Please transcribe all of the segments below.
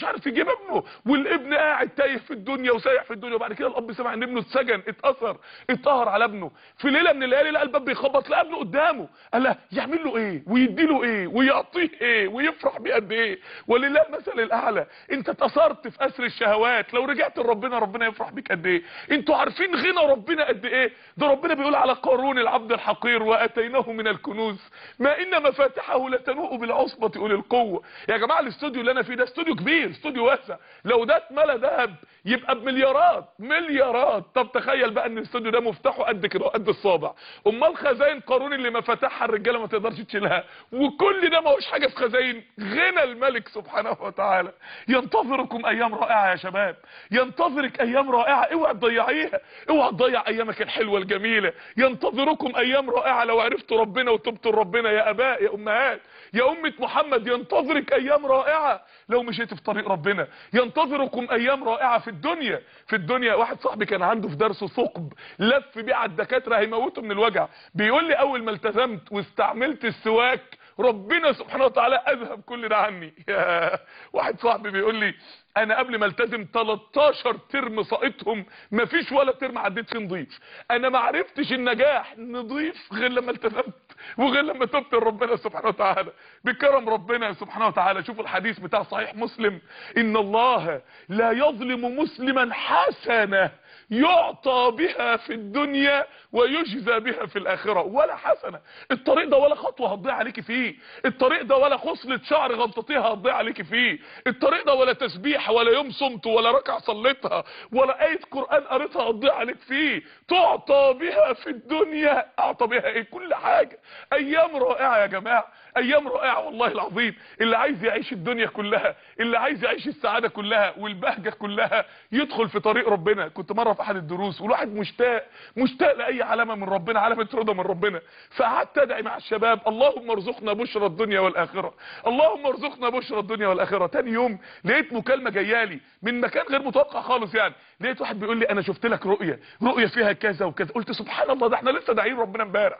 مش عارف يجيب ابنه والابن قاعد تايه في الدنيا وسايح في الدنيا وبعد كده الأب سمع إن ابنه اتسجن اتأثر اتقهر على ابنه. في ليلة من الليالي لقى الباب بيخبط لقى ابنه قدامه قال له يعمل له إيه؟ ويدي له إيه؟ ويعطيه إيه؟ ويفرح بيه قد إيه؟ ولله المثل الأعلى. أنت اتأثرت في اسر الشهوات لو رجعت لربنا ربنا يفرح بيك قد إيه؟ أنتوا عارفين غنى ربنا قد إيه؟ ده ربنا بيقول على قارون العبد الحقير وأتيناه من الكنوز. ما إن مفاتحه لتنوء بالعصبة أولي القوة. يا جماعة الاستوديو اللي أنا فيه ده استوديو كبير. استوديو واسع. لو ده اتملى ذهب يبقى بمليارات مليارات. طب تخيل بقى إن الاستوديو ده مفتاحه قد كده قد الصابع. أمال خزاين قارون اللي مفاتحها الرجالة ما تقدرش تشيلها. وكل ده ما هوش حاجة في خزاين. غنى الملك سبحانه وتعالى. ينتظركم أيام رائعة يا شباب. ينتظرك أيام رائعة. اوعى تضيعيها. اوعى تضيع أيامك الحلوة الجميلة. ينتظركم أيام رائعة. لو عرفتوا ربنا وتبتوا لربنا يا أباء يا أمهات. يا أمة محمد ينتظرك أيام رائعة. لو مشيت في طريق ربنا. ينتظركم أيام رائعة في الدنيا. في الدنيا واحد صاحبي كان عنده في درس ثقب لف بيه على الدكاترة هيموته من الوجع. بيقول لي أول ما التزمت واستعملت السواك ربنا سبحانه وتعالى أذهب كل ده عني. واحد صاحبي بيقول لي أنا قبل ما التزم 13 ترم ساقطهم مفيش ولا ترم عديت فيه نضيف. أنا ما عرفتش النجاح نضيف غير لما التزمت. وغير لما تبت لربنا سبحانه وتعالى. بكرم ربنا سبحانه وتعالى. شوفوا الحديث بتاع صحيح مسلم. إن الله لا يظلم مسلما حسنه يعطى بها في الدنيا ويجزى بها في الآخرة. ولا حسنة. الطريق ده ولا خطوة هتضيع عليكي فيه. الطريق ده ولا خصلة شعر غلطتيها هتضيع عليكي فيه. الطريق ده ولا تسبيح ولا يوم صمت ولا ركعة صليتها ولا إيه قرآن قريتها هتضيع عليك فيه. تعطى بها في الدنيا. أعطى بها إيه؟ كل حاجة. أيام رائعة يا جماعة. أيام رائعة والله العظيم. اللي عايز يعيش الدنيا كلها اللي عايز يعيش السعادة كلها والبهجة كلها يدخل في طريق ربنا. كنت في أحد الدروس والواحد مشتاق مشتاق لأي علامة من ربنا علامة رضا من ربنا. فقعدت أدعي مع الشباب اللهم ارزقنا بشرى الدنيا والآخرة. اللهم ارزقنا بشرى الدنيا والآخرة. تاني يوم لقيت مكالمة جايالي من مكان غير متوقع خالص يعني. لقيت واحد بيقول لي أنا شفت لك رؤية رؤية فيها كذا وكذا. قلت سبحان الله ده إحنا لسه داعين ربنا امبارح.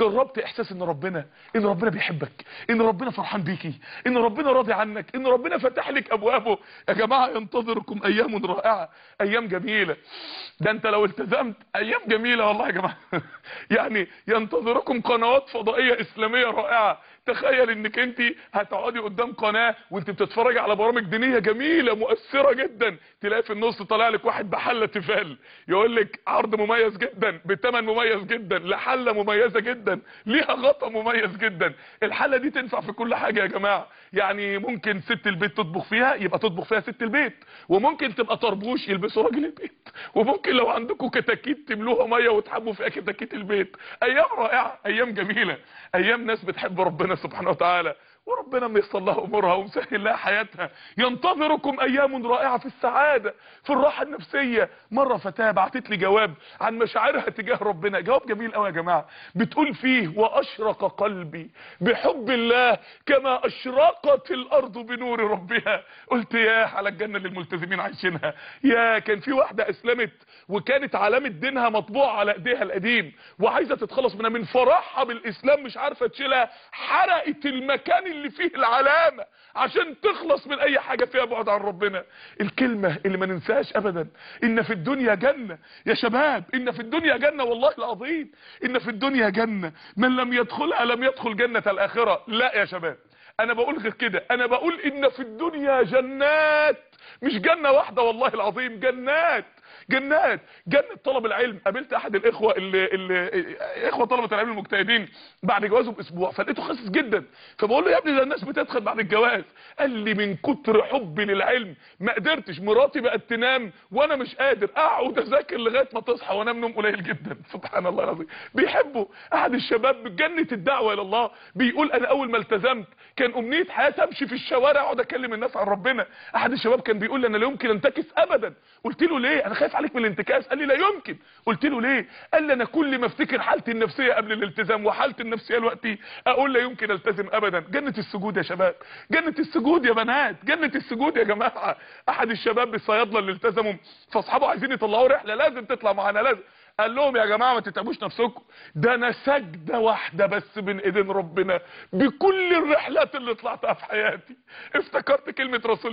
جربت إحساس إن ربنا إن ربنا بيحبك إن ربنا فرحان بيكي إن ربنا راضي عنك إن ربنا فتح لك أبوابه. يا جماعة ينتظركم أيام رائعة أيام جميلة. ده أنت لو التزمت أيام جميلة والله يا جماعة. يعني ينتظركم قنوات فضائية إسلامية رائعة. تخيل إنك أنت هتقعدي قدام قناة وأنت بتتفرجي على برامج دينية جميلة مؤثرة جدا تلاقي في النص طالع لك واحد بحلة تيفال يقول لك عرض مميز جدا بثمن مميز جدا لحلة مميزة جدا ليها غطا مميز جدا. الحلة دي تنفع في كل حاجة يا جماعة. يعني ممكن ست البيت تطبخ فيها يبقى تطبخ فيها ست البيت. وممكن تبقى طربوش يلبسوا راجل البيت. وممكن لو عندكم كتاكيت تملوها مية وتحبوا فيها كتاكيت البيت. أيام رائعة أيام جميلة أيام ناس بتحب ربنا سبحانه وتعالى. وربنا ميسر لها أمورها ومسهل لها حياتها. ينتظركم أيام رائعة في السعادة في الراحة النفسية. مرة فتاة بعتت لي جواب عن مشاعرها تجاه ربنا. جواب جميل قوي يا جماعة. بتقول فيه وأشرق قلبي بحب الله كما أشرقت الأرض بنور ربها. قلت يا على الجنة اللي الملتزمين عايشينها. يا كان في واحدة أسلمت وكانت علامة دينها مطبوعه على إيديها القديم وعايزة تتخلص منها. من فرحها بالإسلام مش عارفة تشيلها حرقت المكان اللي فيه العلامة عشان تخلص من أي حاجة فيها بعد عن ربنا. الكلمة اللي ما ننساهاش ابدا إن في الدنيا جنة. يا شباب إن في الدنيا جنة والله العظيم. إن في الدنيا جنة. من لم يدخلها لم يدخل جنة الآخرة. لا يا شباب. أنا بقول غير كده. أنا بقول إن في الدنيا جنات مش جنة واحدة والله العظيم جنات. جنات. جنة طلب العلم. قابلت أحد الإخوة اللي, اللي إخوة طلبة العلم المجتهدين بعد جوازه باسبوع فلقيته خاسس جدا. فبقول له يا ابني ده الناس بتدخل بعد الجواز. قال لي من كتر حبي للعلم ما قدرتش. مراتي بقت تنام وأنا مش قادر. أقعد أذاكر لغاية ما تصحى وأنام نوم قليل جدا. سبحان الله العظيم. بيحبوا أحد الشباب بجنة الدعوة إلى الله. بيقول أنا أول ما التزمت كان أمنية حياتي أمشي في الشوارع اقعد أكلم الناس عن ربنا. أحد الشباب كان بيقول لي أنا لا يمكن أنتكس ابدا. قلت له ليه؟ أنا خايف عليك من الانتكاس قال لي لا يمكن. قلت له ليه؟ قال لي أنا كل ما أفتكر حالتي النفسية قبل الالتزام وحالتي النفسية دلوقتي أقول لا يمكن ألتزم ابدا. جنة السجود يا شباب. جنة السجود يا بنات. جنة السجود يا جماعة. أحد الشباب الصيادله اللي التزموا. فأصحابه عايزين يطلعوا رحلة. لازم تطلع معانا لازم. قال لهم يا جماعة ما تتعبوش نفسكم. ده أنا سجدة واحدة بس بين ايدين ربنا. بكل الرحلات اللي طلعتها في حياتي. افتكرت كلمة رسول